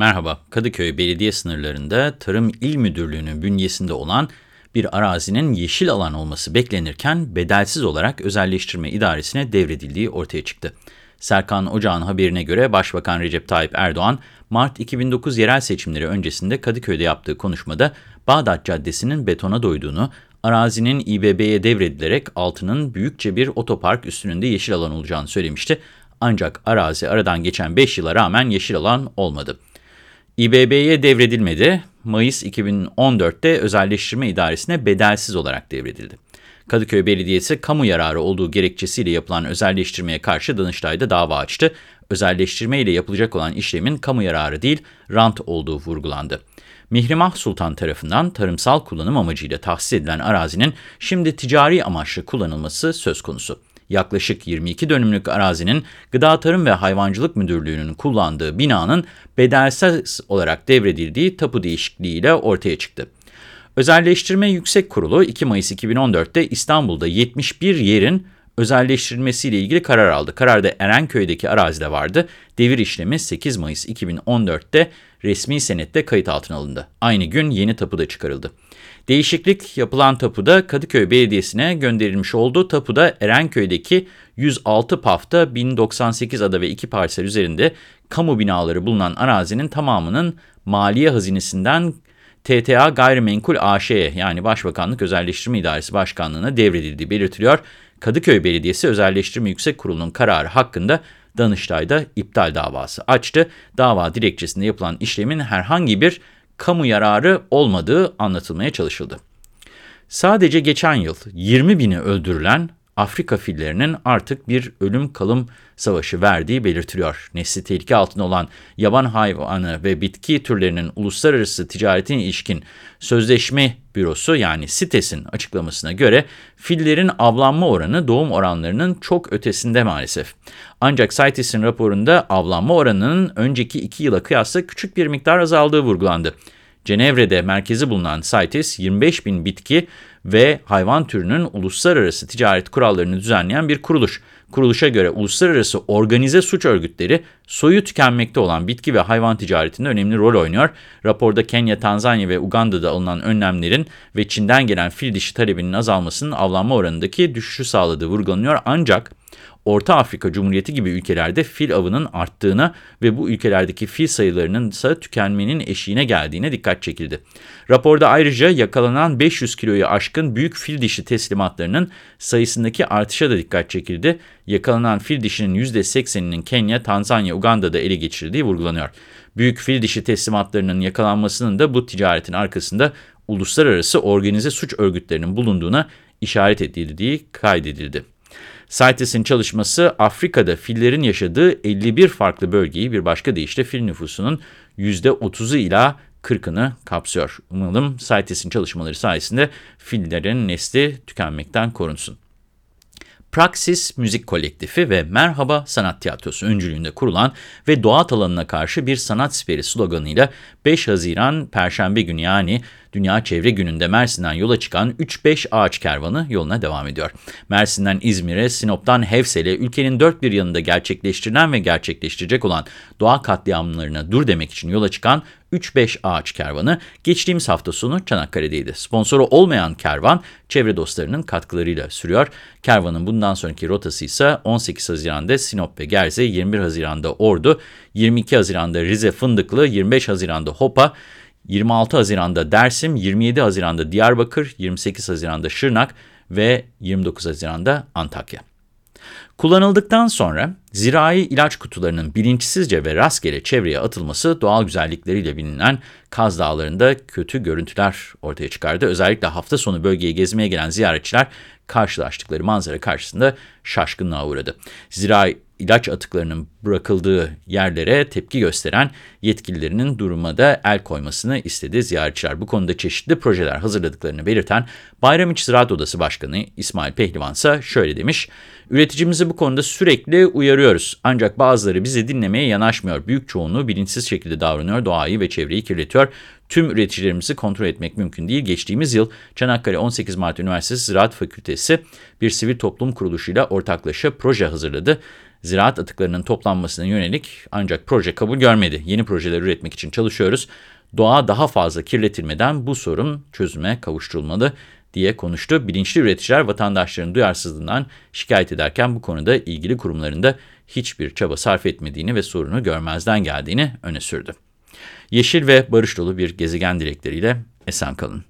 Merhaba, Kadıköy Belediye sınırlarında Tarım İl Müdürlüğü'nün bünyesinde olan bir arazinin yeşil alan olması beklenirken bedelsiz olarak özelleştirme idaresine devredildiği ortaya çıktı. Serkan Ocağ'ın haberine göre Başbakan Recep Tayyip Erdoğan, Mart 2009 yerel seçimleri öncesinde Kadıköy'de yaptığı konuşmada Bağdat Caddesi'nin betona doyduğunu, arazinin İBB'ye devredilerek altının büyükçe bir otopark üstünde yeşil alan olacağını söylemişti. Ancak arazi aradan geçen 5 yıla rağmen yeşil alan olmadı. İBB'ye devredilmedi. Mayıs 2014'te Özelleştirme İdaresi'ne bedelsiz olarak devredildi. Kadıköy Belediyesi kamu yararı olduğu gerekçesiyle yapılan özelleştirmeye karşı Danıştay'da dava açtı. Özelleştirme ile yapılacak olan işlemin kamu yararı değil, rant olduğu vurgulandı. Mihrimah Sultan tarafından tarımsal kullanım amacıyla tahsis edilen arazinin şimdi ticari amaçlı kullanılması söz konusu yaklaşık 22 dönümlük arazinin Gıda Tarım ve Hayvancılık Müdürlüğü'nün kullandığı binanın bedelsiz olarak devredildiği tapu değişikliğiyle ortaya çıktı. Özelleştirme Yüksek Kurulu 2 Mayıs 2014'te İstanbul'da 71 yerin özelleştirilmesiyle ilgili karar aldı. Kararda Erenköy'deki arazide vardı. Devir işlemi 8 Mayıs 2014'te resmi senette kayıt altına alındı. Aynı gün yeni tapu da çıkarıldı. Değişiklik yapılan tapuda Kadıköy Belediyesi'ne gönderilmiş oldu. Tapuda Erenköy'deki 106 pafta 1098 ada ve 2 parsel üzerinde kamu binaları bulunan arazinin tamamının Maliye Hazinesi'nden TTA Gayrimenkul AŞ'ye yani Başbakanlık Özelleştirme İdaresi Başkanlığı'na devredildiği belirtiliyor. Kadıköy Belediyesi Özelleştirme Yüksek Kurulu'nun kararı hakkında Danıştay'da iptal davası açtı. Dava dilekçesinde yapılan işlemin herhangi bir kamu yararı olmadığı anlatılmaya çalışıldı. Sadece geçen yıl 20 bini öldürülen Afrika fillerinin artık bir ölüm kalım savaşı verdiği belirtiliyor. Nesli tehlike altında olan yaban hayvanı ve bitki türlerinin uluslararası ticaretine ilişkin sözleşme bürosu yani CITES'in açıklamasına göre fillerin avlanma oranı doğum oranlarının çok ötesinde maalesef. Ancak CITES'in raporunda avlanma oranının önceki iki yıla kıyasla küçük bir miktar azaldığı vurgulandı. Cenevre'de merkezi bulunan CITES 25 bin bitki ve hayvan türünün uluslararası ticaret kurallarını düzenleyen bir kuruluş. Kuruluşa göre uluslararası organize suç örgütleri soyu tükenmekte olan bitki ve hayvan ticaretinde önemli rol oynuyor. Raporda Kenya, Tanzanya ve Uganda'da alınan önlemlerin ve Çin'den gelen fil dişi talebinin azalmasının avlanma oranındaki düşüşü sağladığı vurgulanıyor. Ancak Orta Afrika Cumhuriyeti gibi ülkelerde fil avının arttığına ve bu ülkelerdeki fil sayılarının ise tükenmenin eşiğine geldiğine dikkat çekildi. Raporda ayrıca yakalanan 500 kiloyu aşkın büyük fil dişi teslimatlarının sayısındaki artışa da dikkat çekildi. Yakalanan fil dişinin %80'inin Kenya, Tanzanya, Uganda'da ele geçirildiği vurgulanıyor. Büyük fil dişi teslimatlarının yakalanmasının da bu ticaretin arkasında uluslararası organize suç örgütlerinin bulunduğuna işaret edildiği kaydedildi. CITES'in çalışması Afrika'da fillerin yaşadığı 51 farklı bölgeyi bir başka deyişle fil nüfusunun %30'u ila 40'ını kapsıyor. Umarım CITES'in çalışmaları sayesinde fillerin nesli tükenmekten korunsun. Praxis Müzik Kolektifi ve Merhaba Sanat Tiyatrosu öncülüğünde kurulan ve doğat alanına karşı bir sanat siperi sloganıyla 5 Haziran Perşembe günü yani Dünya Çevre Günü'nde Mersin'den yola çıkan 3-5 ağaç kervanı yoluna devam ediyor. Mersin'den İzmir'e, Sinop'tan Hevsel'e ülkenin dört bir yanında gerçekleştirilen ve gerçekleştirecek olan doğa katliamlarına dur demek için yola çıkan 3-5 ağaç kervanı geçtiğimiz hafta sonu Çanakkale'deydi. Sponsoru olmayan kervan çevre dostlarının katkılarıyla sürüyor. Kervanın bundan sonraki rotası ise 18 Haziran'da Sinop ve Gerze, 21 Haziran'da Ordu, 22 Haziran'da Rize Fındıklı, 25 Haziran'da Hopa, 26 Haziran'da Dersim, 27 Haziran'da Diyarbakır, 28 Haziran'da Şırnak ve 29 Haziran'da Antakya. Kullanıldıktan sonra zirai ilaç kutularının bilinçsizce ve rastgele çevreye atılması doğal güzellikleriyle bilinen Kaz Dağları'nda kötü görüntüler ortaya çıkardı. Özellikle hafta sonu bölgeye gezmeye gelen ziyaretçiler karşılaştıkları manzara karşısında şaşkınlığa uğradı. Zirai ilaç atıklarının bırakıldığı yerlere tepki gösteren yetkililerinin duruma da el koymasını istedi ziyaretçiler. Bu konuda çeşitli projeler hazırladıklarını belirten Bayramiç Ziraat Odası Başkanı İsmail Pehlivan ise şöyle demiş. Üreticimizi bu konuda sürekli uyarıyoruz. Ancak bazıları bizi dinlemeye yanaşmıyor. Büyük çoğunluğu bilinçsiz şekilde davranıyor, doğayı ve çevreyi kirletiyor. Tüm üreticilerimizi kontrol etmek mümkün değil. Geçtiğimiz yıl Çanakkale 18 Mart Üniversitesi Ziraat Fakültesi bir sivil toplum kuruluşuyla ortaklaşa proje hazırladı Ziraat atıklarının toplanmasına yönelik ancak proje kabul görmedi. Yeni projeler üretmek için çalışıyoruz. Doğa daha fazla kirletilmeden bu sorun çözüme kavuşturulmalı diye konuştu. Bilinçli üreticiler vatandaşların duyarsızlığından şikayet ederken bu konuda ilgili kurumlarında hiçbir çaba sarf etmediğini ve sorunu görmezden geldiğini öne sürdü. Yeşil ve barış dolu bir gezegen dilekleriyle esen kalın.